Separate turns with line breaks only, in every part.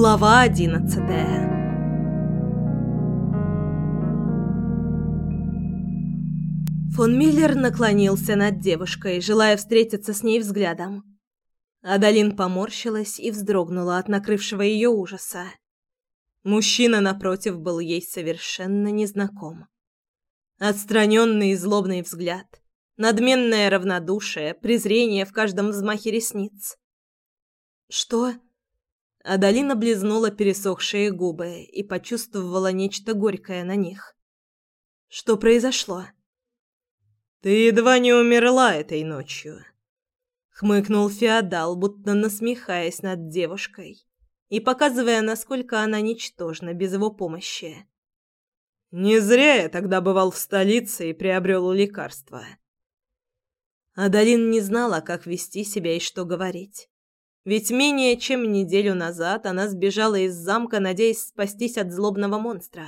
Глава одиннадцатая Фон Миллер наклонился над девушкой, желая встретиться с ней взглядом. Адалин поморщилась и вздрогнула от накрывшего ее ужаса. Мужчина напротив был ей совершенно незнаком. Отстраненный и злобный взгляд, надменное равнодушие, презрение в каждом взмахе ресниц. «Что?» Адалина облизнула пересохшие губы и почувствовала нечто горькое на них. «Что произошло?»
«Ты едва не умерла этой ночью», — хмыкнул Феодал, будто насмехаясь над девушкой и показывая, насколько она ничтожна без его помощи. «Не зря я тогда бывал в столице и приобрел лекарства».
Адалин не знала, как вести себя и что говорить. Ведь менее чем неделю назад она сбежала из замка, надеясь спастись от злобного монстра.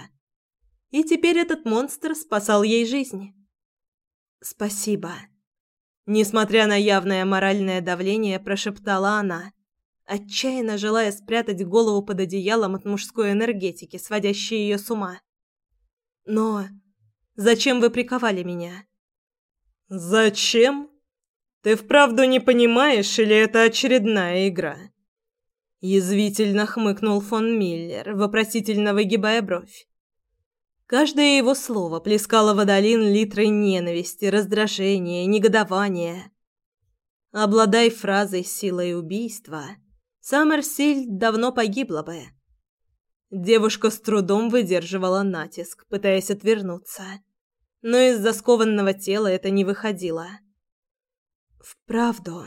И теперь этот монстр спасал ей жизнь. «Спасибо». Несмотря на явное моральное давление, прошептала она, отчаянно желая спрятать голову под одеялом от мужской энергетики, сводящей ее с ума. «Но зачем вы приковали меня?»
«Зачем? Ты вправду не понимаешь, или это очередная игра?»
Язвительно хмыкнул фон Миллер, вопросительно выгибая бровь. Каждое его слово плескало водолин литрой ненависти, раздражения, негодования. Обладай фразой силой убийства, Саммерсиль давно погибла бы. Девушка с трудом выдерживала натиск, пытаясь отвернуться, но из-за скованного тела это не выходило. Вправду.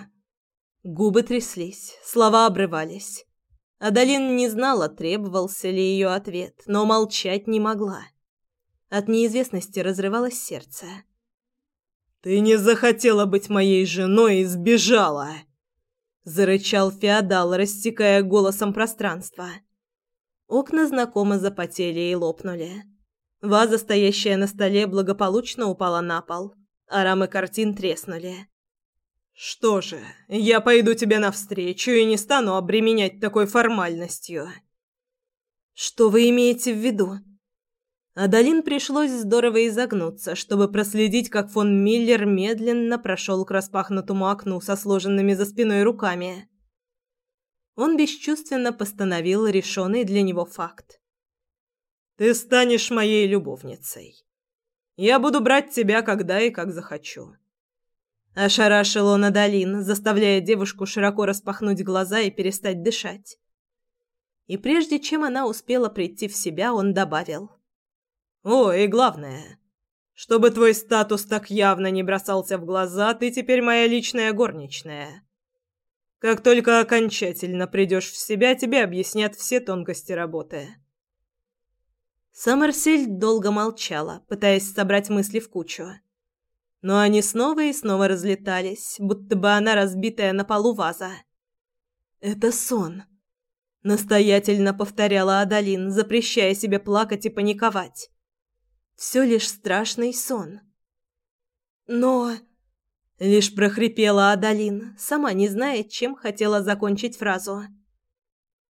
Губы тряслись, слова обрывались. Адалин не знала, требовался ли ее ответ, но молчать не могла. От неизвестности разрывалось сердце.
«Ты не захотела быть моей женой и сбежала!» Зарычал феодал, растекая голосом пространство.
Окна знакомо запотели и лопнули. Ваза, стоящая на столе, благополучно упала на пол, а рамы картин треснули.
«Что же, я пойду тебе навстречу и не стану обременять такой формальностью».
«Что вы имеете в виду?» Адалин пришлось здорово изогнуться, чтобы проследить, как фон Миллер медленно прошел к распахнутому окну со сложенными за спиной руками. Он бесчувственно постановил решенный для него факт.
«Ты станешь моей любовницей. Я буду брать тебя когда и как захочу».
Ошарашил он Адалин, заставляя девушку широко распахнуть глаза и перестать дышать. И прежде чем она успела прийти в себя, он добавил –
о, и главное, чтобы твой статус так явно не бросался в глаза, ты теперь моя личная горничная. Как только окончательно придешь в себя, тебе объяснят все тонкости работы.
Саммерсиль долго молчала, пытаясь собрать мысли в кучу. Но они снова и снова разлетались, будто бы она разбитая на полу ваза. «Это сон», — настоятельно повторяла Адалин, запрещая себе плакать и паниковать. Все лишь страшный сон. Но... Лишь прохрипела Адалин, сама не зная, чем хотела закончить фразу.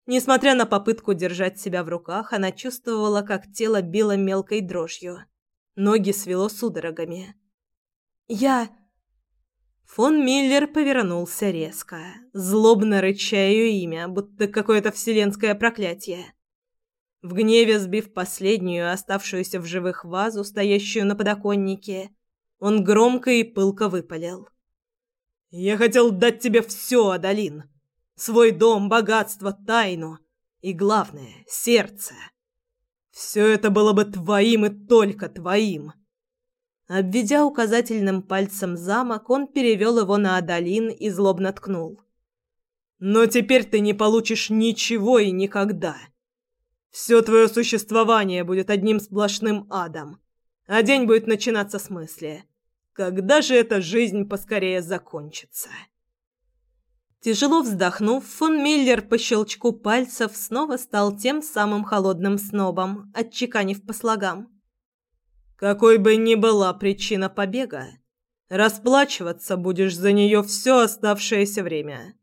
Несмотря на попытку держать себя в руках, она чувствовала, как тело било мелкой дрожью. Ноги свело судорогами. «Я...» Фон Миллер повернулся резко, злобно рыча ее имя, будто какое-то вселенское проклятие. В гневе сбив последнюю оставшуюся в живых вазу, стоящую на подоконнике, он громко и пылко выпалил.
«Я хотел дать тебе все, Адалин. Свой дом, богатство, тайну. И главное — сердце. Все это было бы твоим и только твоим».
Обведя указательным пальцем замок, он перевел его на Адалин и злобно ткнул.
«Но теперь ты не получишь ничего и никогда». Все твое существование будет одним сплошным адом, а день будет начинаться с мысли. Когда же эта жизнь поскорее закончится?
Тяжело вздохнув, фон Миллер по щелчку пальцев снова стал тем самым холодным снобом, отчеканив по слогам.
«Какой бы ни была причина побега, расплачиваться будешь за нее все оставшееся время».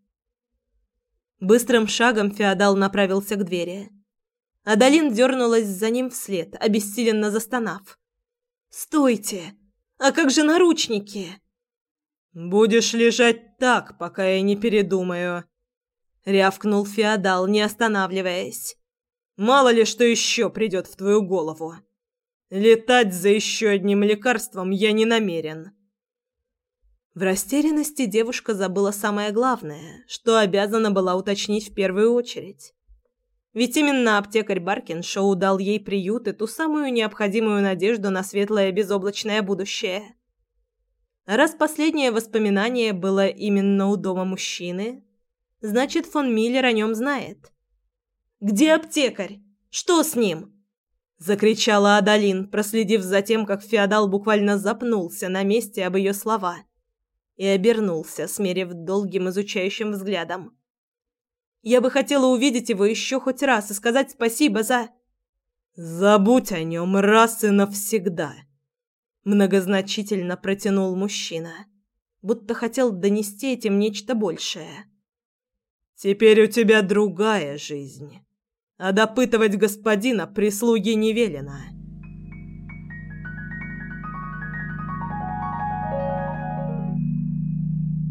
Быстрым шагом феодал направился к двери. Адалин дернулась за ним вслед, обессиленно застонав. «Стойте! А как же наручники?»
«Будешь лежать так, пока я не передумаю», — рявкнул феодал, не останавливаясь. «Мало ли что еще придет в твою голову. Летать за еще одним лекарством я не намерен».
В растерянности девушка забыла самое главное, что обязана была уточнить в первую очередь. Ведь именно аптекарь Баркиншоу дал ей приют и ту самую необходимую надежду на светлое безоблачное будущее. раз последнее воспоминание было именно у дома мужчины, значит, фон Миллер о нем знает. «Где аптекарь? Что с ним?» Закричала Адалин, проследив за тем, как феодал буквально запнулся на месте об ее слова и обернулся, смерив долгим изучающим взглядом. Я бы хотела увидеть его еще хоть раз и сказать спасибо за...
Забудь о нем раз и навсегда. Многозначительно протянул мужчина, будто хотел донести этим нечто большее. Теперь у тебя другая жизнь, а допытывать господина прислуги не велено.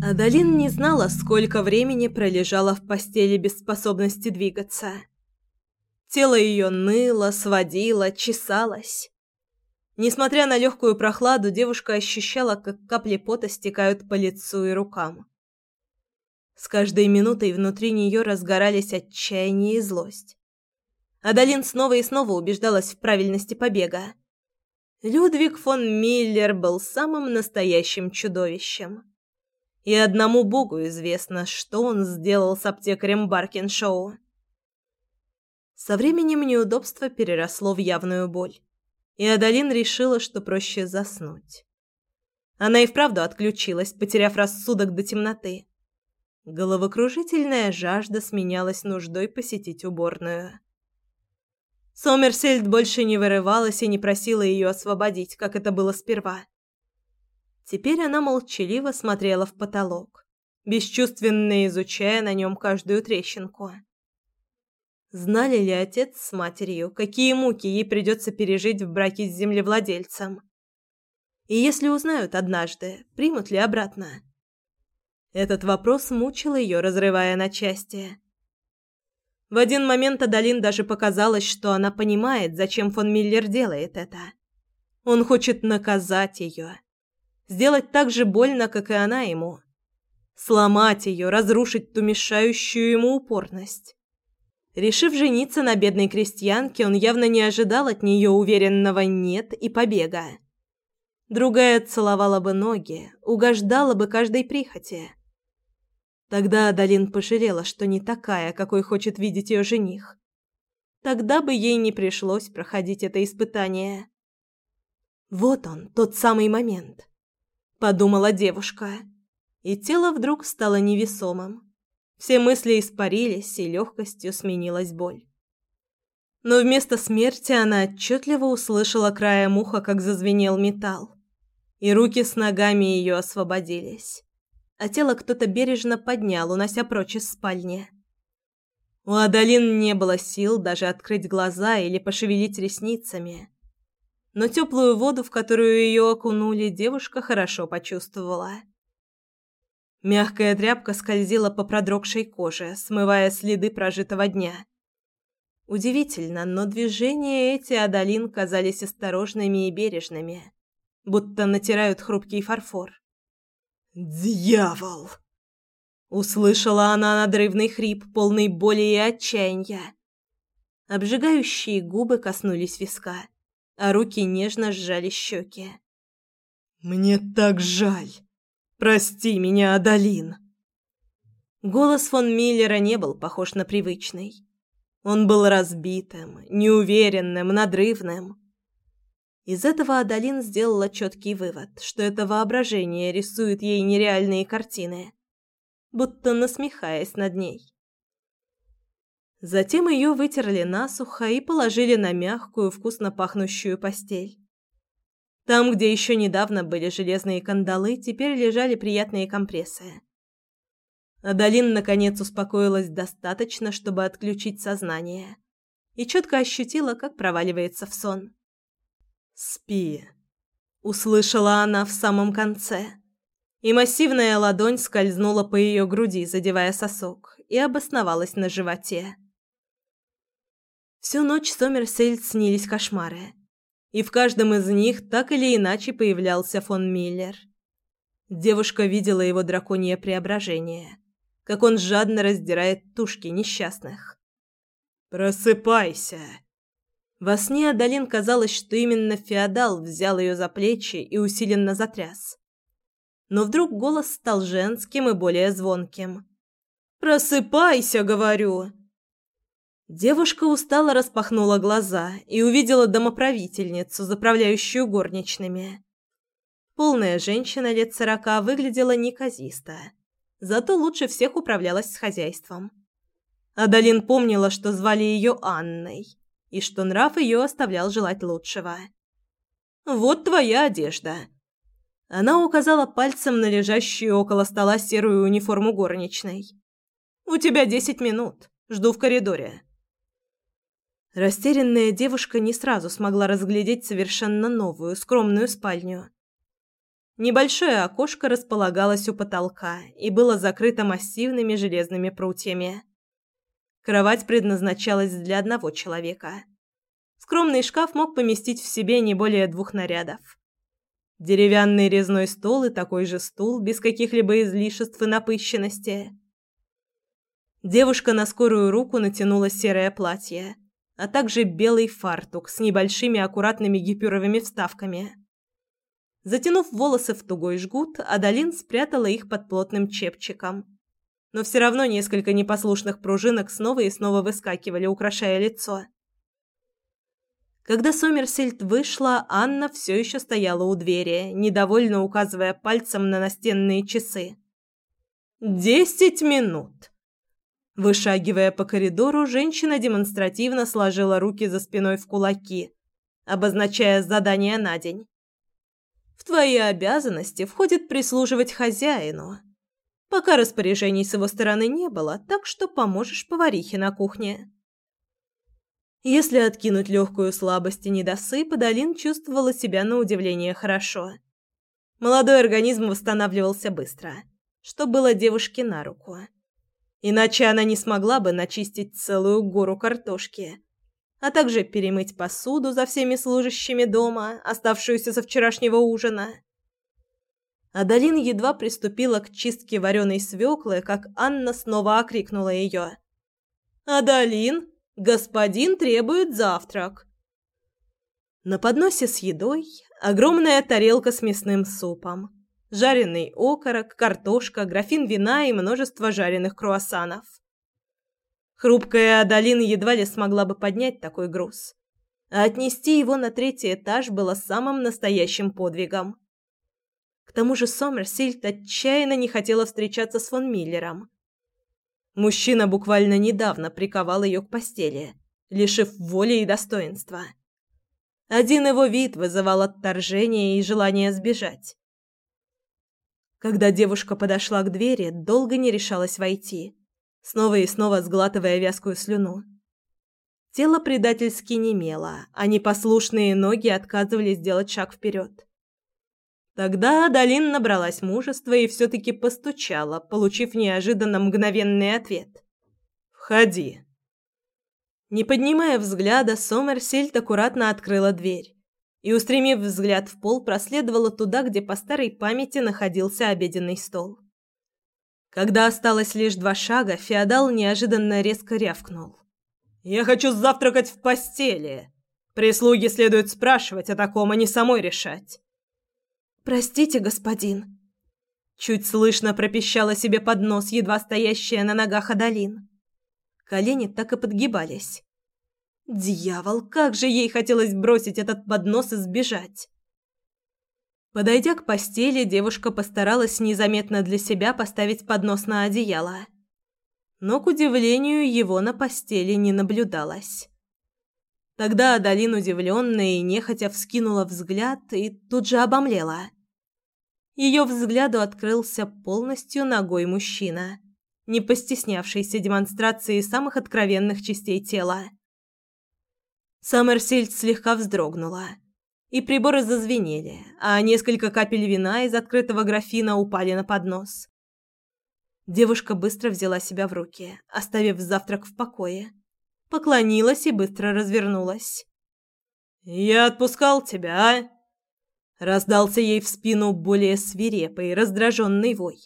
Адалин не знала, сколько времени пролежала в постели без способности двигаться. Тело ее ныло, сводило, чесалось. Несмотря на легкую прохладу, девушка ощущала, как капли пота стекают по лицу и рукам. С каждой минутой внутри нее разгорались отчаяние и злость. Адалин снова и снова убеждалась в правильности побега. Людвиг фон Миллер был самым настоящим чудовищем. И одному богу известно, что он сделал с аптекарем Баркиншоу. Со временем неудобство переросло в явную боль, и Адалин решила, что проще заснуть. Она и вправду отключилась, потеряв рассудок до темноты. Головокружительная жажда сменялась нуждой посетить уборную. Сомерсельд больше не вырывалась и не просила ее освободить, как это было сперва. Теперь она молчаливо смотрела в потолок, бесчувственно изучая на нем каждую трещинку. Знали ли отец с матерью, какие муки ей придется пережить в браке с землевладельцем? И если узнают однажды, примут ли обратно? Этот вопрос мучил ее, разрывая на части. В один момент Адалин даже показалось, что она понимает, зачем фон Миллер делает это. Он хочет наказать ее сделать так же больно, как и она ему. Сломать ее, разрушить ту мешающую ему упорность. Решив жениться на бедной крестьянке, он явно не ожидал от нее уверенного «нет» и побега. Другая целовала бы ноги, угождала бы каждой прихоти. Тогда Адалин пожалела, что не такая, какой хочет видеть ее жених. Тогда бы ей не пришлось проходить это испытание. Вот он, тот самый момент подумала девушка. И тело вдруг стало невесомым. Все мысли испарились, и легкостью сменилась боль. Но вместо смерти она отчетливо услышала краем уха, как зазвенел металл. И руки с ногами ее освободились. А тело кто-то бережно поднял, унося прочь из спальни. У Адалин не было сил даже открыть глаза или пошевелить ресницами но теплую воду, в которую ее окунули, девушка хорошо почувствовала. Мягкая тряпка скользила по продрогшей коже, смывая следы прожитого дня. Удивительно, но движения эти Адалин казались осторожными и бережными, будто натирают хрупкий фарфор.
«Дьявол!»
Услышала она надрывный хрип, полный боли и отчаяния. Обжигающие губы коснулись виска а руки нежно сжали щеки.
«Мне так жаль! Прости меня, Адалин!»
Голос фон Миллера не был похож на привычный. Он был разбитым, неуверенным, надрывным. Из этого Адалин сделала четкий вывод, что это воображение рисует ей нереальные картины, будто насмехаясь над ней. Затем ее вытерли насухо и положили на мягкую, вкусно пахнущую постель. Там, где еще недавно были железные кандалы, теперь лежали приятные компрессы. Адалин наконец успокоилась достаточно, чтобы отключить сознание, и четко ощутила, как проваливается в сон. «Спи», — услышала она в самом конце, и массивная ладонь скользнула по ее груди, задевая сосок, и обосновалась на животе. Всю ночь Сомерсельд снились кошмары, и в каждом из них так или иначе появлялся фон Миллер. Девушка видела его драконье преображение, как он жадно раздирает тушки несчастных. «Просыпайся!» Во сне Адалин казалось, что именно феодал взял ее за плечи и усиленно затряс. Но вдруг голос стал женским и более звонким. «Просыпайся, говорю!» Девушка устало распахнула глаза и увидела домоправительницу, заправляющую горничными. Полная женщина лет сорока выглядела неказисто, зато лучше всех управлялась с хозяйством. Адалин помнила, что звали ее Анной, и что нрав ее оставлял желать лучшего. «Вот твоя одежда!» Она указала пальцем на лежащую около стола серую униформу горничной. «У тебя десять минут. Жду в коридоре». Растерянная девушка не сразу смогла разглядеть совершенно новую, скромную спальню. Небольшое окошко располагалось у потолка и было закрыто массивными железными прутьями. Кровать предназначалась для одного человека. Скромный шкаф мог поместить в себе не более двух нарядов. Деревянный резной стол и такой же стул без каких-либо излишеств и напыщенности. Девушка на скорую руку натянула серое платье – а также белый фартук с небольшими аккуратными гипюровыми вставками. Затянув волосы в тугой жгут, Адалин спрятала их под плотным чепчиком. Но все равно несколько непослушных пружинок снова и снова выскакивали, украшая лицо. Когда Сомерсельд вышла, Анна все еще стояла у двери, недовольно указывая пальцем на настенные часы. «Десять минут!» Вышагивая по коридору, женщина демонстративно сложила руки за спиной в кулаки, обозначая задание на день. В твои обязанности входит прислуживать хозяину. Пока распоряжений с его стороны не было, так что поможешь поварихе на кухне. Если откинуть легкую слабость и недосып, Адалин чувствовала себя на удивление хорошо. Молодой организм восстанавливался быстро, что было девушке на руку. Иначе она не смогла бы начистить целую гору картошки, а также перемыть посуду за всеми служащими дома, оставшуюся со вчерашнего ужина. Адалин едва приступила к чистке вареной свеклы, как Анна снова окрикнула ее. «Адалин, господин требует завтрак!» На подносе с едой огромная тарелка с мясным супом жареный окорок, картошка, графин вина и множество жареных круассанов. Хрупкая Адалина едва ли смогла бы поднять такой груз. А отнести его на третий этаж было самым настоящим подвигом. К тому же Сомерсильд отчаянно не хотела встречаться с фон Миллером. Мужчина буквально недавно приковал ее к постели, лишив воли и достоинства. Один его вид вызывал отторжение и желание сбежать. Когда девушка подошла к двери, долго не решалась войти, снова и снова сглатывая вязкую слюну. Тело предательски немело, а непослушные ноги отказывались сделать шаг вперед. Тогда Адалин набралась мужества и все-таки постучала, получив неожиданно мгновенный ответ. «Входи». Не поднимая взгляда, Сомерсельд аккуратно открыла дверь и, устремив взгляд в пол, проследовала туда, где по старой памяти находился обеденный стол. Когда осталось лишь два шага, феодал неожиданно резко рявкнул. «Я хочу завтракать в постели. Прислуги следует спрашивать о таком, а не самой решать».
«Простите, господин».
Чуть слышно пропищала себе под нос едва стоящая на ногах Адалин. Колени так и подгибались. Дьявол, как же ей хотелось бросить этот поднос и сбежать. Подойдя к постели, девушка постаралась незаметно для себя поставить поднос на одеяло. Но, к удивлению, его на постели не наблюдалось. Тогда Адалин удивленная и нехотя вскинула взгляд и тут же обомлела. Ее взгляду открылся полностью ногой мужчина, не постеснявшийся демонстрации самых откровенных частей тела. Саммерсильд слегка вздрогнула, и приборы зазвенели, а несколько капель вина из открытого графина упали на поднос. Девушка быстро взяла себя в руки, оставив завтрак в покое. Поклонилась и быстро развернулась.
«Я отпускал тебя, а?» Раздался ей в спину более свирепый, раздраженный вой.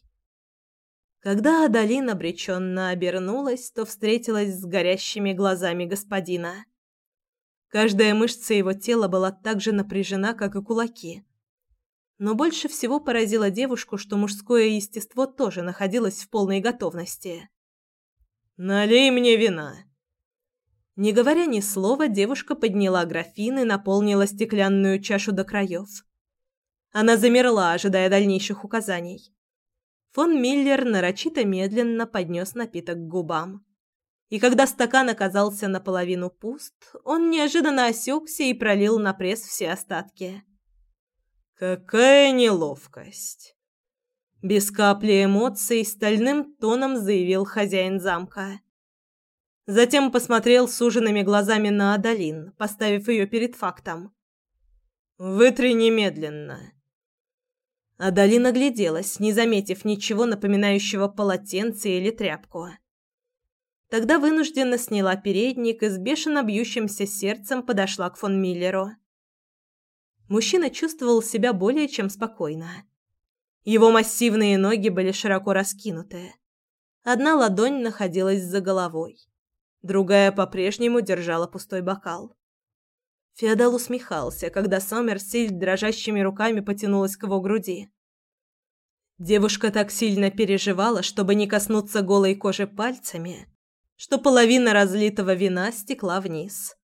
Когда Адалин обреченно обернулась, то встретилась с горящими глазами господина. Каждая мышца его тела была так же напряжена, как и кулаки. Но больше всего поразило девушку, что мужское естество тоже находилось в полной готовности.
«Налей мне вина!»
Не говоря ни слова, девушка подняла графин и наполнила стеклянную чашу до краев. Она замерла, ожидая дальнейших указаний. Фон Миллер нарочито медленно поднес напиток к губам. И когда стакан оказался наполовину пуст, он неожиданно осекся и пролил на пресс все остатки.
«Какая неловкость!»
Без капли эмоций стальным тоном заявил хозяин замка. Затем посмотрел суженными глазами на Адалин, поставив ее перед фактом.
«Вытри немедленно!»
Адалина гляделась, не заметив ничего напоминающего полотенце или тряпку. Тогда вынужденно сняла передник и с бешено бьющимся сердцем подошла к фон Миллеру. Мужчина чувствовал себя более чем спокойно. Его массивные ноги были широко раскинуты. Одна ладонь находилась за головой, другая по-прежнему держала пустой бокал. Феодал усмехался, когда Сомерсильд дрожащими руками потянулась к его груди. Девушка так сильно переживала, чтобы не коснуться голой кожи пальцами, что половина разлитого вина стекла вниз.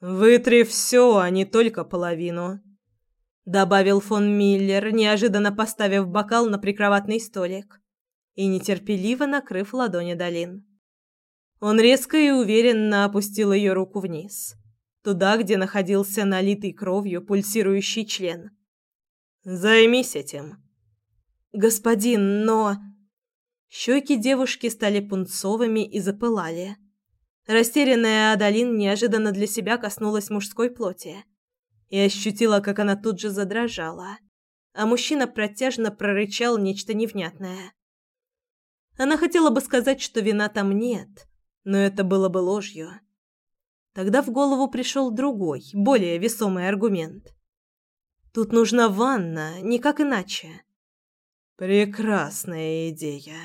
«Вытри все, а не только половину», — добавил фон Миллер, неожиданно поставив бокал на прикроватный столик и нетерпеливо накрыв ладони Долин. Он резко и уверенно опустил ее руку вниз туда, где находился налитый кровью пульсирующий член. «Займись этим».
«Господин, но...» Щеки девушки стали пунцовыми и запылали. Растерянная Адалин неожиданно для себя коснулась мужской плоти и ощутила, как она тут же задрожала, а мужчина протяжно прорычал нечто невнятное. Она хотела бы сказать, что вина там нет, но это было бы ложью. Тогда в голову пришел другой, более весомый аргумент. Тут нужна ванна, никак иначе.
Прекрасная идея.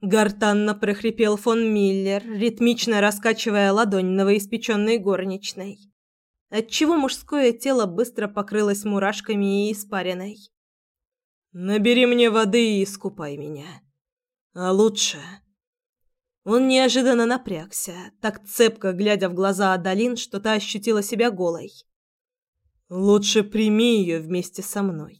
Гортанно прохрипел фон Миллер, ритмично раскачивая ладонь новоиспеченной горничной, отчего мужское тело быстро покрылось мурашками и испариной.
«Набери мне воды и искупай меня. А лучше...»
Он неожиданно напрягся, так цепко глядя в глаза Адалин, что та ощутила себя голой.
«Лучше прими ее вместе со мной».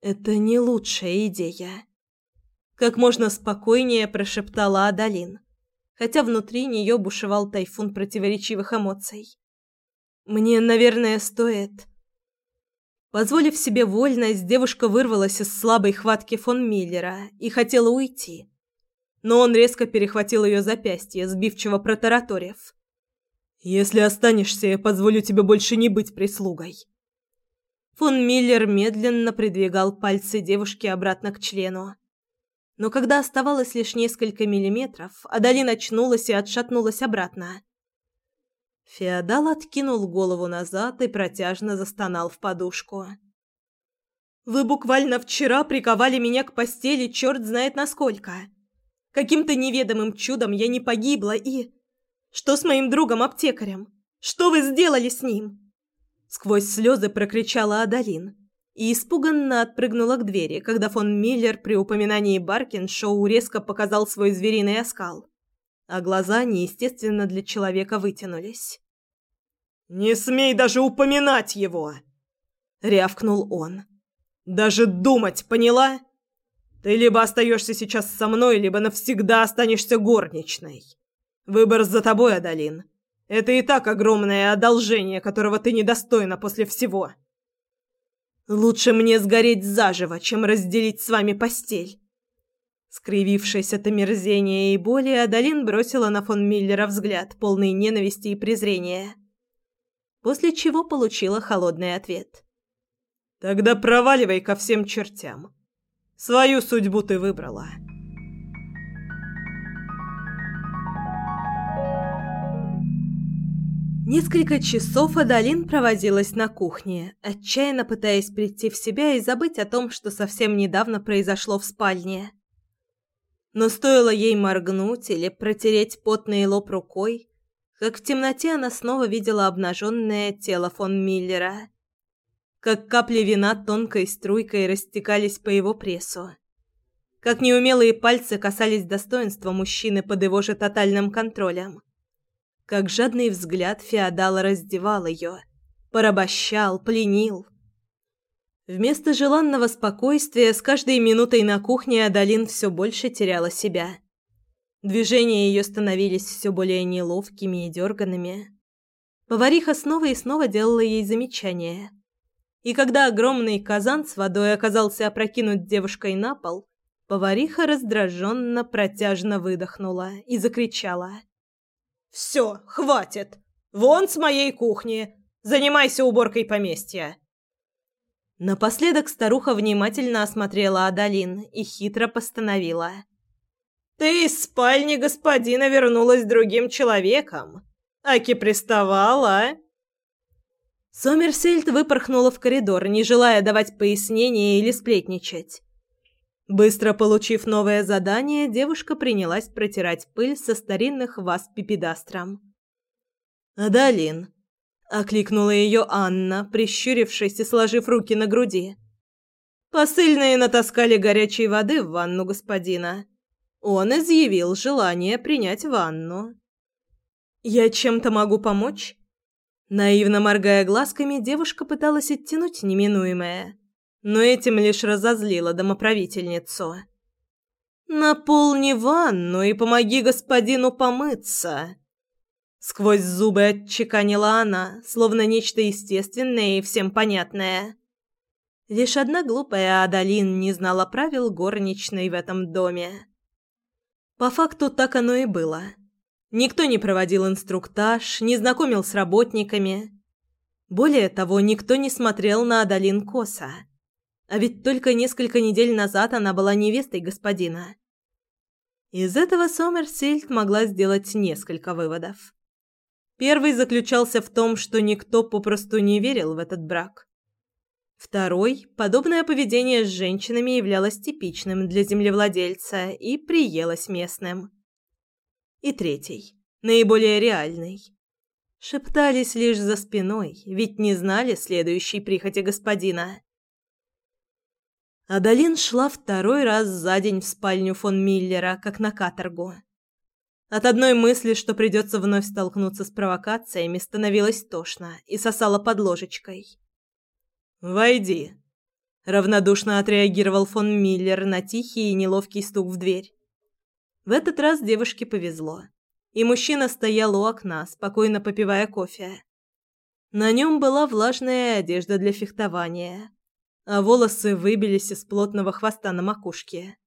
«Это не лучшая идея», — как можно спокойнее прошептала Адалин, хотя внутри нее бушевал тайфун противоречивых эмоций. «Мне, наверное, стоит...» Позволив себе вольность, девушка вырвалась из слабой хватки фон Миллера и хотела уйти но он резко перехватил ее запястье, сбивчиво протараторив.
«Если останешься, я позволю тебе больше не быть прислугой».
Фон Миллер медленно придвигал пальцы девушки обратно к члену. Но когда оставалось лишь несколько миллиметров, Адалин очнулась и отшатнулась обратно. Феодал откинул голову назад и протяжно застонал в подушку. «Вы буквально вчера приковали меня к постели черт знает насколько!» Каким-то неведомым чудом я не погибла и... Что с моим другом-аптекарем? Что вы сделали с ним?» Сквозь слезы прокричала Адалин и испуганно отпрыгнула к двери, когда фон Миллер при упоминании Баркин-шоу резко показал свой звериный оскал, а глаза неестественно для человека вытянулись.
«Не смей даже упоминать его!» — рявкнул он. «Даже думать, поняла?» Ты либо остаешься сейчас со мной, либо навсегда останешься горничной. Выбор за тобой, Адалин. Это и так огромное одолжение, которого ты недостойна после всего.
Лучше мне сгореть заживо, чем разделить с вами постель. Скривившись от омерзения и боли, Адалин бросила на фон Миллера взгляд, полный ненависти и презрения. После чего получила холодный ответ. «Тогда проваливай ко всем чертям. Свою судьбу ты выбрала». Несколько часов Адалин проводилась на кухне, отчаянно пытаясь прийти в себя и забыть о том, что совсем недавно произошло в спальне. Но стоило ей моргнуть или протереть потный лоб рукой, как в темноте она снова видела обнаженное тело фон Миллера. Как капли вина тонкой струйкой растекались по его прессу. Как неумелые пальцы касались достоинства мужчины под его же тотальным контролем как жадный взгляд феодала раздевал ее, порабощал, пленил. Вместо желанного спокойствия с каждой минутой на кухне Адалин все больше теряла себя. Движения ее становились все более неловкими и дерганными. Повариха снова и снова делала ей замечания. И когда огромный казан с водой оказался опрокинут девушкой на пол, повариха раздраженно протяжно выдохнула и закричала – все, хватит. Вон с моей кухни. Занимайся уборкой поместья. Напоследок старуха внимательно осмотрела Адалин и хитро постановила: "Ты из спальни господина вернулась другим человеком, аки приставала". Сомерсельд выпорхнула в коридор, не желая давать пояснения или сплетничать. Быстро получив новое задание, девушка принялась протирать пыль со старинных ваз пипедастром. «Адалин!» — окликнула ее Анна, прищурившись и сложив руки на груди. «Посыльные натаскали горячей воды в ванну господина. Он изъявил желание принять ванну». «Я чем-то могу помочь?» Наивно моргая глазками, девушка пыталась оттянуть неминуемое но этим лишь разозлила домоправительницу. «Наполни ванну и помоги господину помыться!» Сквозь зубы отчеканила она, словно нечто естественное и всем понятное. Лишь одна глупая Адалин не знала правил горничной в этом доме. По факту так оно и было. Никто не проводил инструктаж, не знакомил с работниками. Более того, никто не смотрел на Адалин косо. А ведь только несколько недель назад она была невестой господина. Из этого Сомерсельд могла сделать несколько выводов. Первый заключался в том, что никто попросту не верил в этот брак. Второй – подобное поведение с женщинами являлось типичным для землевладельца и приелось местным. И третий, наиболее реальный. Шептались лишь за спиной, ведь не знали следующей прихоти господина. Адалин шла второй раз за день в спальню фон Миллера, как на каторгу. От одной мысли, что придется вновь столкнуться с провокациями, становилось тошно и сосала под ложечкой. «Войди», — равнодушно отреагировал фон Миллер на тихий и неловкий стук в дверь. В этот раз девушке повезло, и мужчина стоял у окна, спокойно попивая кофе. На нем была влажная одежда для фехтования, а волосы выбились из плотного хвоста на макушке.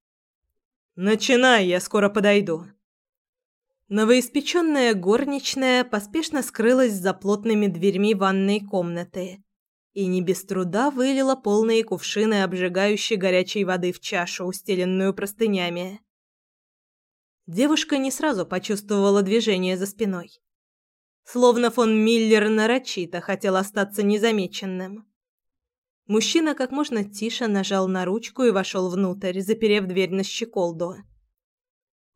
«Начинай, я скоро подойду». Новоиспеченная горничная поспешно скрылась за плотными дверьми ванной комнаты и не без труда вылила полные кувшины обжигающей горячей воды в чашу, устеленную простынями. Девушка не сразу почувствовала движение за спиной. Словно фон Миллер нарочито хотел остаться незамеченным. Мужчина как можно тише нажал на ручку и вошел внутрь, заперев дверь на щеколду.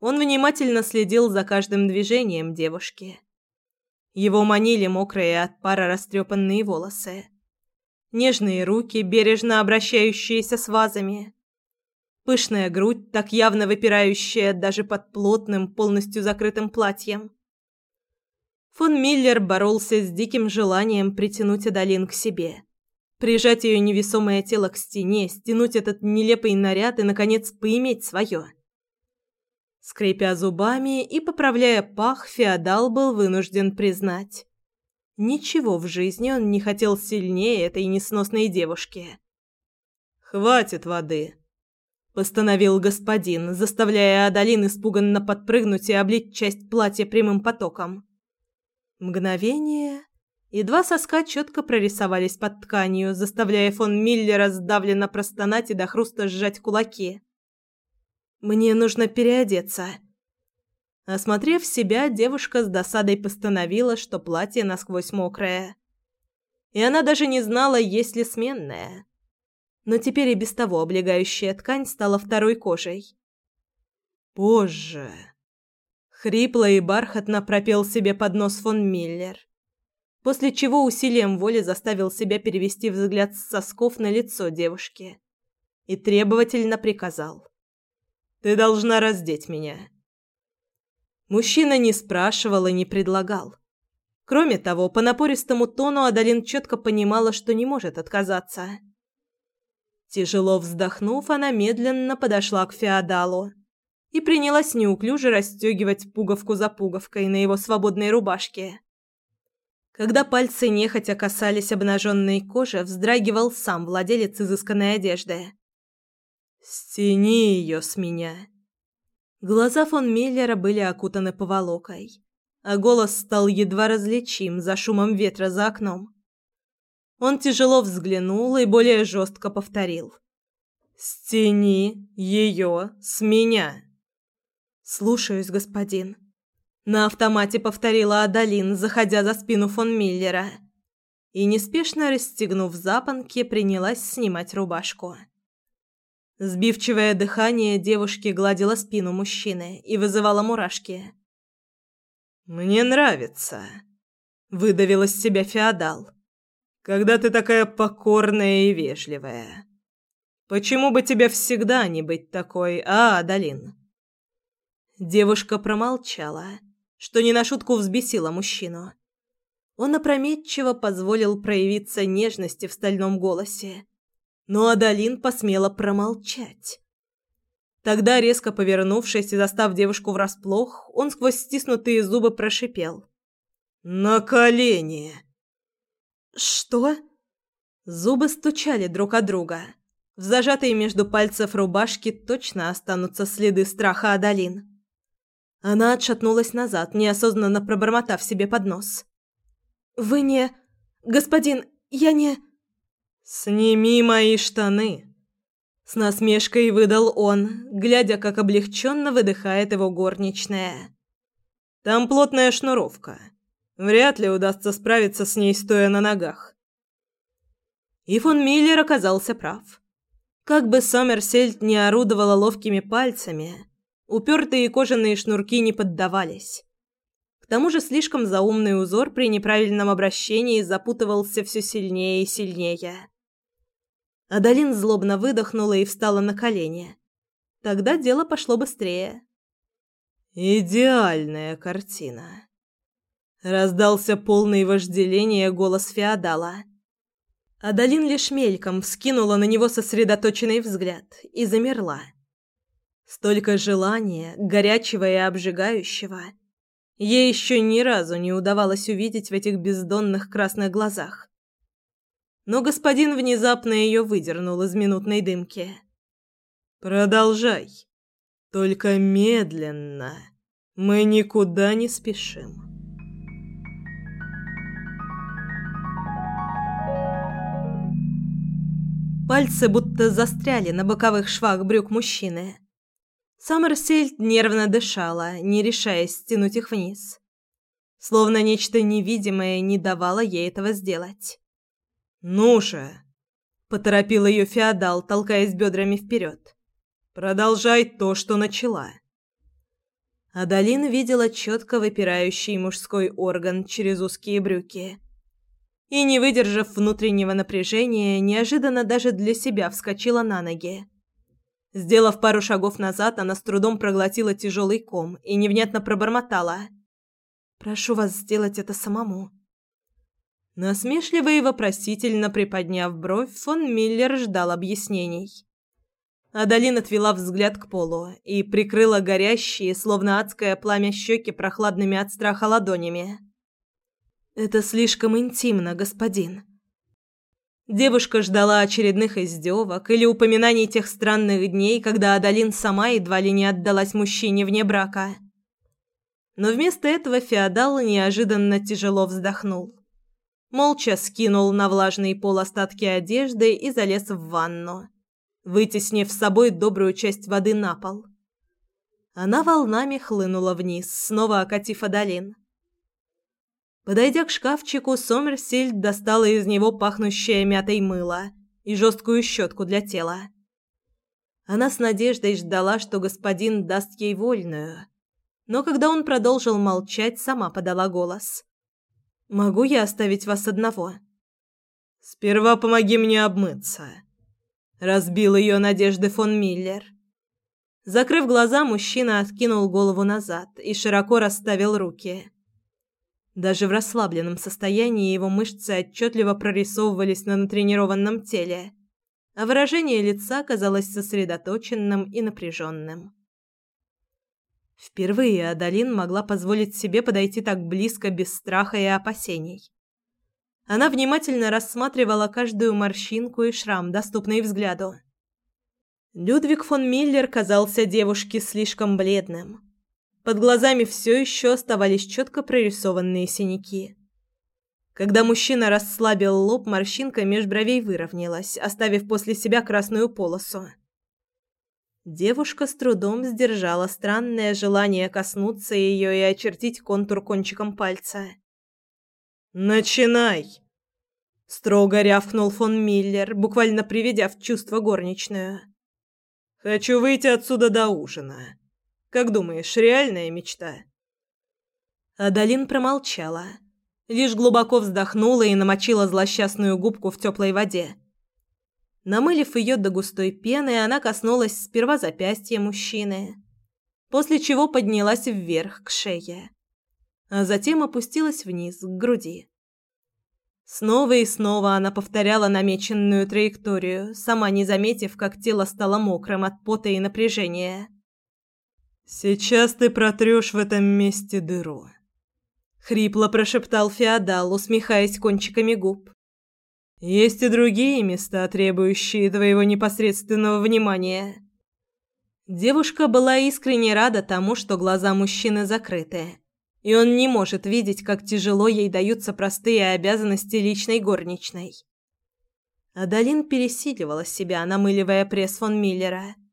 Он внимательно следил за каждым движением девушки. Его манили мокрые от пара растрепанные волосы. Нежные руки, бережно обращающиеся с вазами. Пышная грудь, так явно выпирающая даже под плотным, полностью закрытым платьем. Фон Миллер боролся с диким желанием притянуть Адалин к себе прижать ее невесомое тело к стене, стянуть этот нелепый наряд и, наконец, поиметь свое. Скрипя зубами и поправляя пах, феодал был вынужден признать. Ничего в жизни он не хотел сильнее этой несносной девушки. «Хватит воды!» Постановил господин, заставляя Адалин испуганно подпрыгнуть и облить часть платья прямым потоком. Мгновение, и два соска четко прорисовались под тканью, заставляя фон Миллера сдавленно простонать и до хруста сжать кулаки. «Мне нужно переодеться». Осмотрев себя, девушка с досадой постановила, что платье насквозь мокрое. И она даже не знала, есть ли сменное но теперь и без того облегающая ткань стала второй кожей. «Позже!» Хрипло и бархатно пропел себе под нос фон Миллер, после чего усилием воли заставил себя перевести взгляд с сосков на лицо девушки и требовательно приказал. «Ты должна раздеть меня». Мужчина не спрашивал и не предлагал. Кроме того, по напористому тону Адалин четко понимала, что не может отказаться. Тяжело вздохнув, она медленно подошла к феодалу и принялась неуклюже расстегивать пуговку за пуговкой на его свободной рубашке. Когда пальцы нехотя касались обнаженной кожи, вздрагивал сам владелец изысканной одежды. «Стяни ее с меня!» Глаза фон Миллера были окутаны поволокой, а голос стал едва различим за шумом ветра за окном. Он тяжело взглянул и более жестко повторил. «Стяни ее с меня!» «Слушаюсь, господин». На автомате повторила Адалин, заходя за спину фон Миллера. И, неспешно расстегнув запонки, принялась снимать рубашку. Сбивчивое дыхание девушки гладило спину мужчины и вызывало мурашки. «Мне нравится», — выдавил из себя феодал когда ты такая покорная и вежливая. Почему бы тебе всегда не быть такой, а, Адалин?» Девушка промолчала, что не на шутку взбесила мужчину. Он опрометчиво позволил проявиться нежности в стальном голосе, но Адалин посмела промолчать. Тогда, резко повернувшись и застав девушку врасплох, он сквозь стиснутые зубы прошипел. «На колени!» «Что?» Зубы стучали друг о друга. В зажатой между пальцев рубашки точно останутся следы страха Адалин. Она отшатнулась назад, неосознанно пробормотав себе под нос. «Вы не... Господин, я не...» «Сними мои штаны!» С насмешкой выдал он, глядя, как облегченно выдыхает его горничная. «Там плотная шнуровка. Вряд ли удастся справиться с ней, стоя на ногах. И фон Миллер оказался прав. Как бы Сомерсельд не орудовала ловкими пальцами, упертые кожаные шнурки не поддавались. К тому же слишком заумный узор при неправильном обращении запутывался все сильнее и сильнее. Адалин злобно выдохнула и встала на колени. Тогда дело пошло быстрее. «Идеальная картина», Раздался полный вожделения голос феодала. Адалин лишь мельком вскинула на него сосредоточенный взгляд и замерла. Столько желания, горячего и обжигающего, ей еще ни разу не удавалось увидеть в этих бездонных красных глазах. Но господин внезапно ее выдернул из минутной дымки. «Продолжай. Только медленно. Мы никуда не спешим». Пальцы будто застряли на боковых швах брюк мужчины. Саммерсельд нервно дышала, не решаясь стянуть их вниз. Словно нечто невидимое не давало ей этого сделать. «Ну же!» – поторопил ее феодал, толкаясь бедрами вперед. «Продолжай то, что начала». Адалин видела четко выпирающий мужской орган через узкие брюки и, не выдержав внутреннего напряжения, неожиданно даже для себя вскочила на ноги. Сделав пару шагов назад, она с трудом проглотила тяжелый ком и невнятно пробормотала. «Прошу вас сделать это самому». Насмешливо и вопросительно приподняв бровь, фон Миллер ждал объяснений. Адалин отвела взгляд к полу и прикрыла горящие, словно адское пламя щеки прохладными от страха ладонями. Это слишком интимно, господин. Девушка ждала очередных издевок или упоминаний тех странных дней, когда Адалин сама едва ли не отдалась мужчине вне брака. Но вместо этого феодал неожиданно тяжело вздохнул. Молча скинул на влажный пол остатки одежды и залез в ванну, вытеснив с собой добрую часть воды на пол. Она волнами хлынула вниз, снова окатив Адалин. Подойдя к шкафчику, Сомерсельд достала из него пахнущее мятой мыло и жесткую щетку для тела. Она с надеждой ждала, что господин даст ей вольную. Но когда он продолжил молчать, сама подала голос. «Могу я оставить вас одного?»
«Сперва помоги мне обмыться», — разбил ее надежды фон Миллер.
Закрыв глаза, мужчина откинул голову назад и широко расставил руки. Даже в расслабленном состоянии его мышцы отчетливо прорисовывались на натренированном теле, а выражение лица казалось сосредоточенным и напряженным. Впервые Адалин могла позволить себе подойти так близко без страха и опасений. Она внимательно рассматривала каждую морщинку и шрам, доступный взгляду. Людвиг фон Миллер казался девушке слишком бледным, под глазами все еще оставались четко прорисованные синяки. Когда мужчина расслабил лоб, морщинка меж бровей выровнялась, оставив после себя красную полосу. Девушка с трудом сдержала странное желание коснуться ее и очертить контур кончиком пальца.
«Начинай!» Строго рявкнул фон Миллер, буквально приведя в чувство горничную. «Хочу выйти отсюда до ужина. Как думаешь, реальная мечта?»
Адалин промолчала, лишь глубоко вздохнула и намочила злосчастную губку в теплой воде. Намылив ее до густой пены, она коснулась сперва запястья мужчины, после чего поднялась вверх к шее, а затем опустилась вниз к груди. Снова и снова она повторяла намеченную траекторию, сама не заметив, как тело стало мокрым от пота и напряжения.
«Сейчас ты протрешь в этом месте дыру», — хрипло прошептал феодал, усмехаясь кончиками губ. «Есть и другие места, требующие твоего непосредственного внимания».
Девушка была искренне рада тому, что глаза мужчины закрыты, и он не может видеть, как тяжело ей даются простые обязанности личной горничной. Адалин пересиливала себя, намыливая пресс фон Миллера —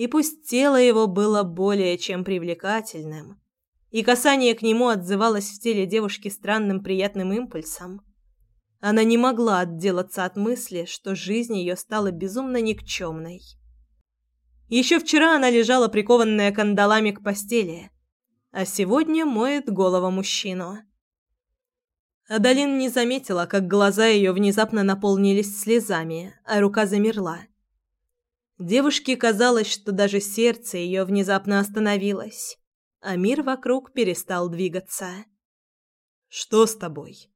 и пусть тело его было более чем привлекательным, и касание к нему отзывалось в теле девушки странным приятным импульсом, она не могла отделаться от мысли, что жизнь ее стала безумно никчемной. Еще вчера она лежала прикованная кандалами к постели, а сегодня моет голову мужчину. Адалин не заметила, как глаза ее внезапно наполнились слезами, а рука замерла. Девушке казалось, что даже сердце ее внезапно остановилось, а мир вокруг перестал двигаться.
«Что с тобой?»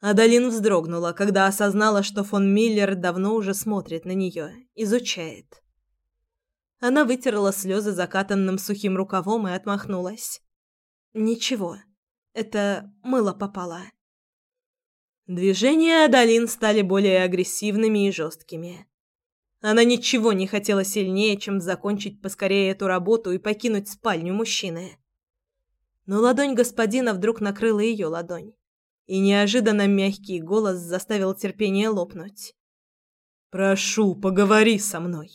Адалин вздрогнула, когда осознала, что фон Миллер давно уже смотрит на нее, изучает. Она вытерла слезы закатанным сухим рукавом и отмахнулась. «Ничего, это мыло попало». Движения Адалин стали более агрессивными и жесткими. Она ничего не хотела сильнее, чем закончить поскорее эту работу и покинуть спальню мужчины. Но ладонь господина вдруг накрыла ее ладонь, и неожиданно мягкий голос заставил терпение лопнуть.
«Прошу, поговори со мной.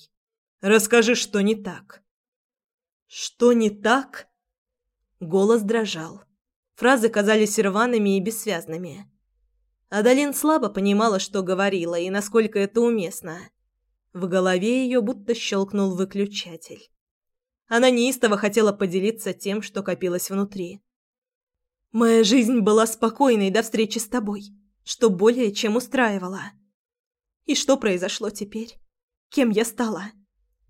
Расскажи, что не так».
«Что не так?» Голос дрожал. Фразы казались рваными и бессвязными. Адалин слабо понимала, что говорила и насколько это уместно. В голове ее будто щелкнул выключатель. Она неистово хотела поделиться тем, что копилось внутри. «Моя жизнь была спокойной до встречи с тобой, что более чем устраивало. И что произошло теперь? Кем я стала?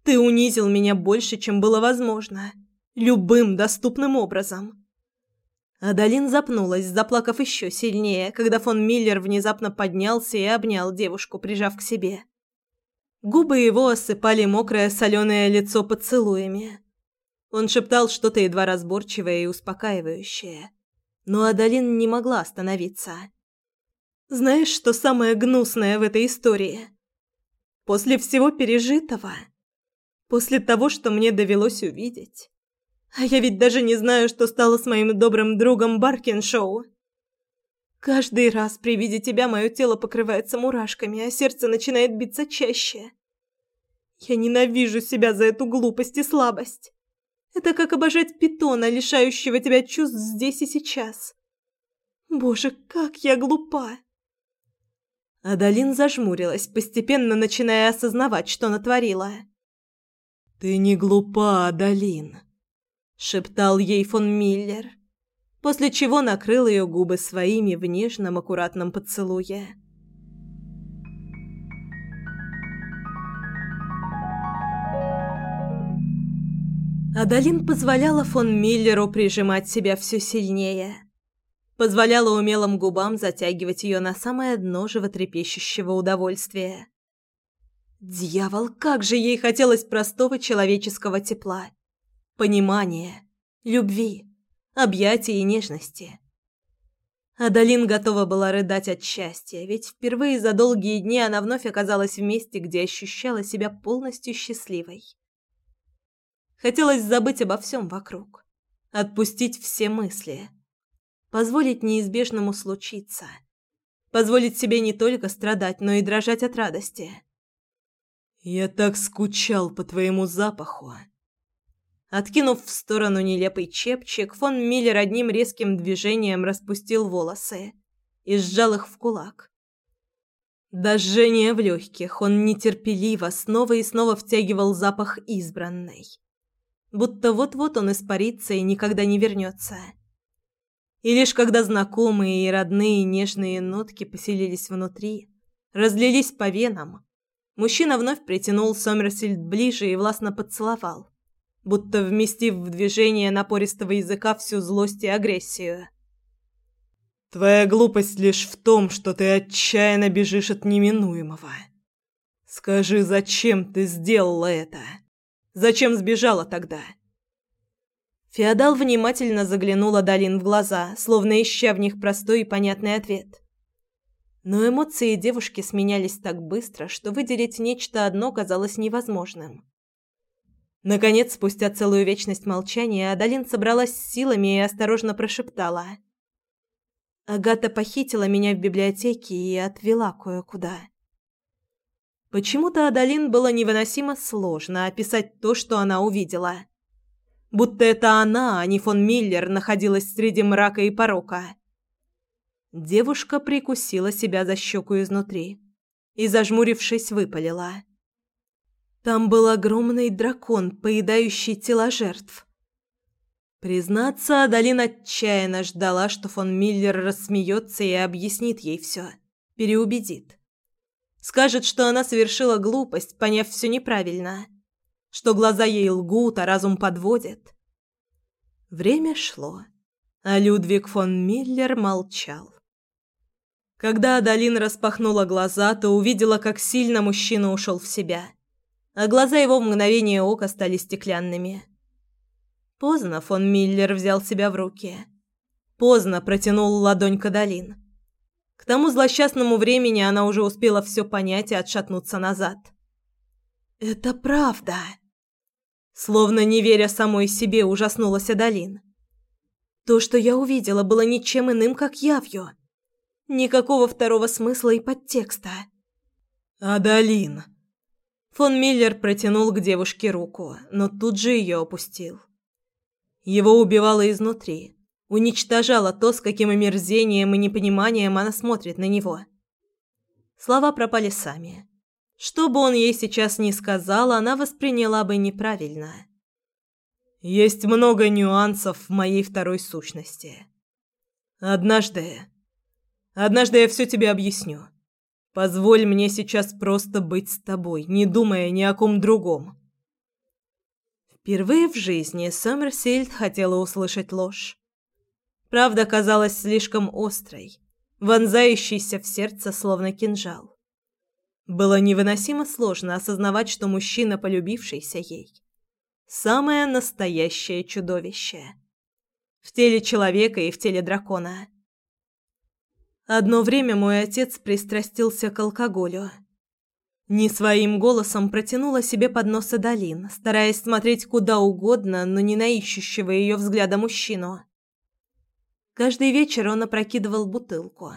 Ты унизил меня больше, чем было возможно. Любым доступным образом». Адалин запнулась, заплакав еще сильнее, когда фон Миллер внезапно поднялся и обнял девушку, прижав к себе. Губы его осыпали мокрое соленое лицо поцелуями. Он шептал что-то едва разборчивое и успокаивающее. Но Адалин не могла остановиться. Знаешь, что самое гнусное в этой истории? После всего пережитого, после того, что мне довелось увидеть. А я ведь даже не знаю, что стало с моим добрым другом Баркиншоу. Каждый раз при виде тебя мое тело покрывается мурашками, а сердце начинает биться чаще. Я ненавижу себя за эту глупость и слабость. Это как обожать питона, лишающего тебя чувств здесь и сейчас. Боже, как я глупа. Адалин зажмурилась, постепенно начиная осознавать, что натворила.
«Ты не глупа, Адалин», — шептал ей фон Миллер, после чего накрыл ее губы своими в нежном, аккуратном поцелуе.
Адалин позволяла фон Миллеру прижимать себя все сильнее позволяла умелым губам затягивать ее на самое дно животрепещущего удовольствия. Дьявол, как же ей хотелось простого человеческого тепла, понимания, любви, объятий и нежности. Адалин готова была рыдать от счастья, ведь впервые за долгие дни она вновь оказалась в месте, где ощущала себя полностью счастливой. Хотелось забыть обо всем вокруг, отпустить все мысли – позволить неизбежному случиться. Позволить себе не только страдать, но и дрожать от радости.
«Я так скучал по твоему запаху».
Откинув в сторону нелепый чепчик, фон Миллер одним резким движением распустил волосы и сжал их в кулак. До жжения в легких он нетерпеливо снова и снова втягивал запах избранной. Будто вот-вот он испарится и никогда не вернется. И лишь когда знакомые и родные нежные нотки поселились внутри, разлились по венам, мужчина вновь притянул Сомерсильд ближе и властно поцеловал, будто вместив в движение напористого языка всю злость и агрессию.
«Твоя глупость лишь в том, что ты отчаянно бежишь от неминуемого. Скажи, зачем ты сделала это? Зачем сбежала тогда?»
Феодал внимательно заглянула Далин в глаза, словно ища в них простой и понятный ответ. Но эмоции девушки сменялись так быстро, что выделить нечто одно казалось невозможным. Наконец, спустя целую вечность молчания, Адалин собралась с силами и осторожно прошептала. «Агата похитила меня в библиотеке и отвела кое-куда». Почему-то Адалин было невыносимо сложно описать то, что она увидела – будто это она, а не фон Миллер, находилась среди мрака и порока. Девушка прикусила себя за щеку изнутри и, зажмурившись, выпалила. Там был огромный дракон, поедающий тела жертв. Признаться, Адалин отчаянно ждала, что фон Миллер рассмеется и объяснит ей все, переубедит. Скажет, что она совершила глупость, поняв все неправильно – что глаза ей лгут, а разум подводит. Время шло, а Людвиг фон Миллер молчал. Когда Адалин распахнула глаза, то увидела, как сильно мужчина ушел в себя, а глаза его в мгновение ока стали стеклянными. Поздно фон Миллер взял себя в руки. Поздно протянул ладонь к Адалин. К тому злосчастному времени она уже успела все понять и отшатнуться назад. «Это правда!» Словно не веря самой себе, ужаснулась Адалин. То, что я увидела, было ничем иным, как явью. Никакого второго смысла и подтекста.
«Адалин!»
Фон Миллер протянул к девушке руку, но тут же ее опустил. Его убивало изнутри, уничтожало то, с каким омерзением и непониманием она смотрит на него. Слова пропали сами. Что бы он ей сейчас ни сказал, она восприняла бы неправильно.
Есть много нюансов в моей второй сущности. Однажды... Однажды я все тебе объясню. Позволь мне сейчас просто быть с тобой, не думая ни о ком другом.
Впервые в жизни Сомерсильд хотела услышать ложь. Правда казалась слишком острой, вонзающейся в сердце словно кинжал. Было невыносимо сложно осознавать, что мужчина, полюбившийся ей, самое настоящее чудовище. В теле человека и в теле дракона. Одно время мой отец пристрастился к алкоголю. Не своим голосом протянула себе под нос Адалин, стараясь смотреть куда угодно, но не на ищущего ее взгляда мужчину. Каждый вечер он опрокидывал бутылку.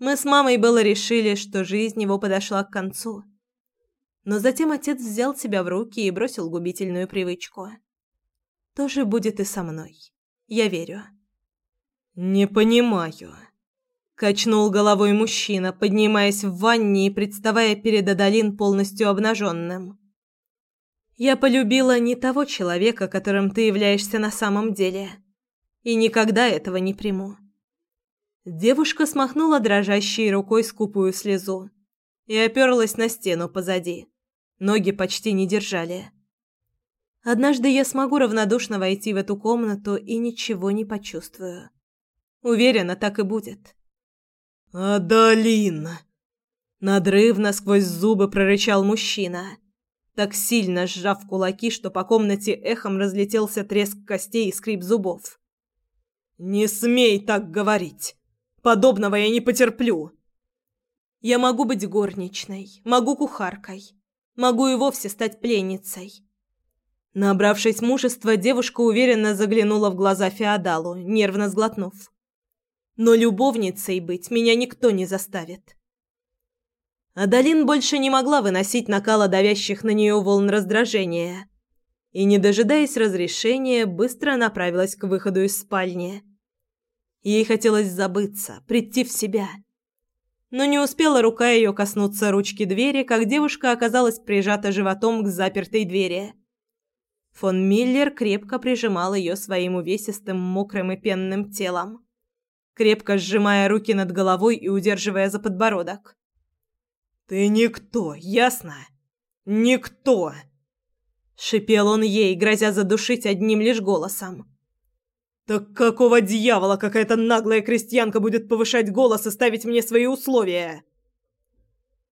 Мы с мамой было решили, что жизнь его подошла к концу. Но затем отец взял себя в руки и бросил губительную привычку. То же будет и со мной. Я верю.
«Не понимаю», Качнул головой мужчина, поднимаясь в ванне и представая перед Адалин полностью обнаженным.
«Я полюбила не того человека, которым ты являешься на самом деле, и никогда этого не приму». Девушка смахнула дрожащей рукой скупую слезу и оперлась на стену позади. Ноги почти не держали. Однажды я смогу равнодушно войти в эту комнату и ничего не почувствую. Уверена, так и будет.
«Адалин!» Надрывно сквозь зубы прорычал мужчина, так сильно сжав кулаки, что по комнате эхом разлетелся треск костей и скрип зубов. «Не смей так говорить! Подобного я не потерплю!»
«Я могу быть горничной, могу кухаркой, могу и вовсе стать пленницей». Набравшись мужества, девушка уверенно заглянула в глаза Феодалу, нервно сглотнув но любовницей быть меня никто не заставит. Адалин больше не могла выносить накала давящих на нее волн раздражения и, не дожидаясь разрешения, быстро направилась к выходу из спальни. Ей хотелось забыться, прийти в себя. Но не успела рука ее коснуться ручки двери, как девушка оказалась прижата животом к запертой двери. Фон Миллер крепко прижимал ее своим увесистым, мокрым и пенным телом крепко сжимая руки над головой и удерживая за подбородок.
«Ты никто, ясно? Никто!»
Шипел он ей, грозя задушить одним лишь голосом.
«Так какого дьявола какая-то наглая крестьянка будет повышать голос и ставить мне свои условия?»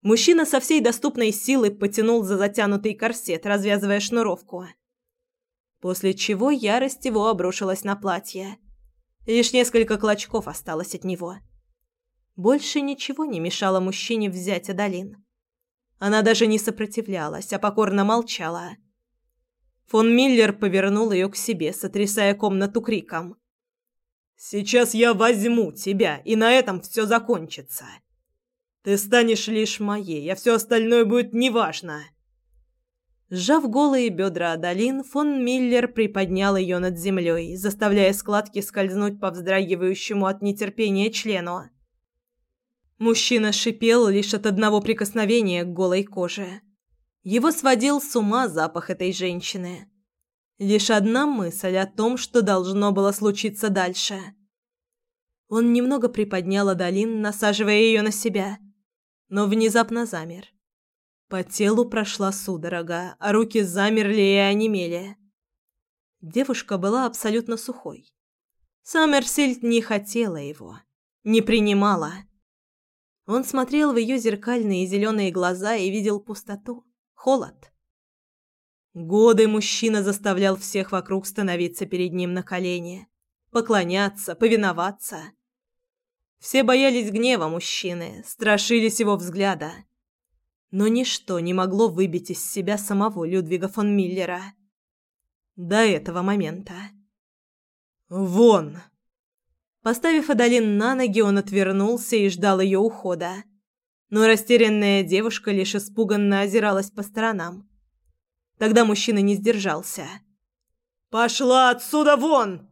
Мужчина со всей доступной силой потянул за затянутый корсет, развязывая шнуровку. После чего ярость его обрушилась на платье. Лишь несколько клочков осталось от него. Больше ничего не мешало мужчине взять Адалин. Она даже не сопротивлялась, а покорно молчала. Фон Миллер повернул ее к себе, сотрясая комнату криком.
«Сейчас я возьму тебя, и на этом все закончится. Ты станешь лишь моей, а все остальное будет неважно».
Сжав голые бедра Адалин, фон Миллер приподнял ее над землей, заставляя складки скользнуть по вздрагивающему от нетерпения члену. Мужчина шипел лишь от одного прикосновения к голой коже. Его сводил с ума запах этой женщины. Лишь одна мысль о том, что должно было случиться дальше. Он немного приподнял Адалин, насаживая ее на себя, но внезапно замер по телу прошла судорога, а руки замерли и онемели. Девушка была абсолютно сухой. Саммерсильд не хотела его, не принимала. Он смотрел в ее зеркальные зеленые глаза и видел пустоту, холод. Годы мужчина заставлял всех вокруг становиться перед ним на колени, поклоняться, повиноваться. Все боялись гнева мужчины, страшились его взгляда но ничто не могло выбить из себя самого Людвига фон Миллера. До этого момента.
«Вон!»
Поставив Адалин на ноги, он отвернулся и ждал ее ухода. Но растерянная девушка лишь испуганно озиралась по сторонам. Тогда мужчина не сдержался.
«Пошла отсюда вон!»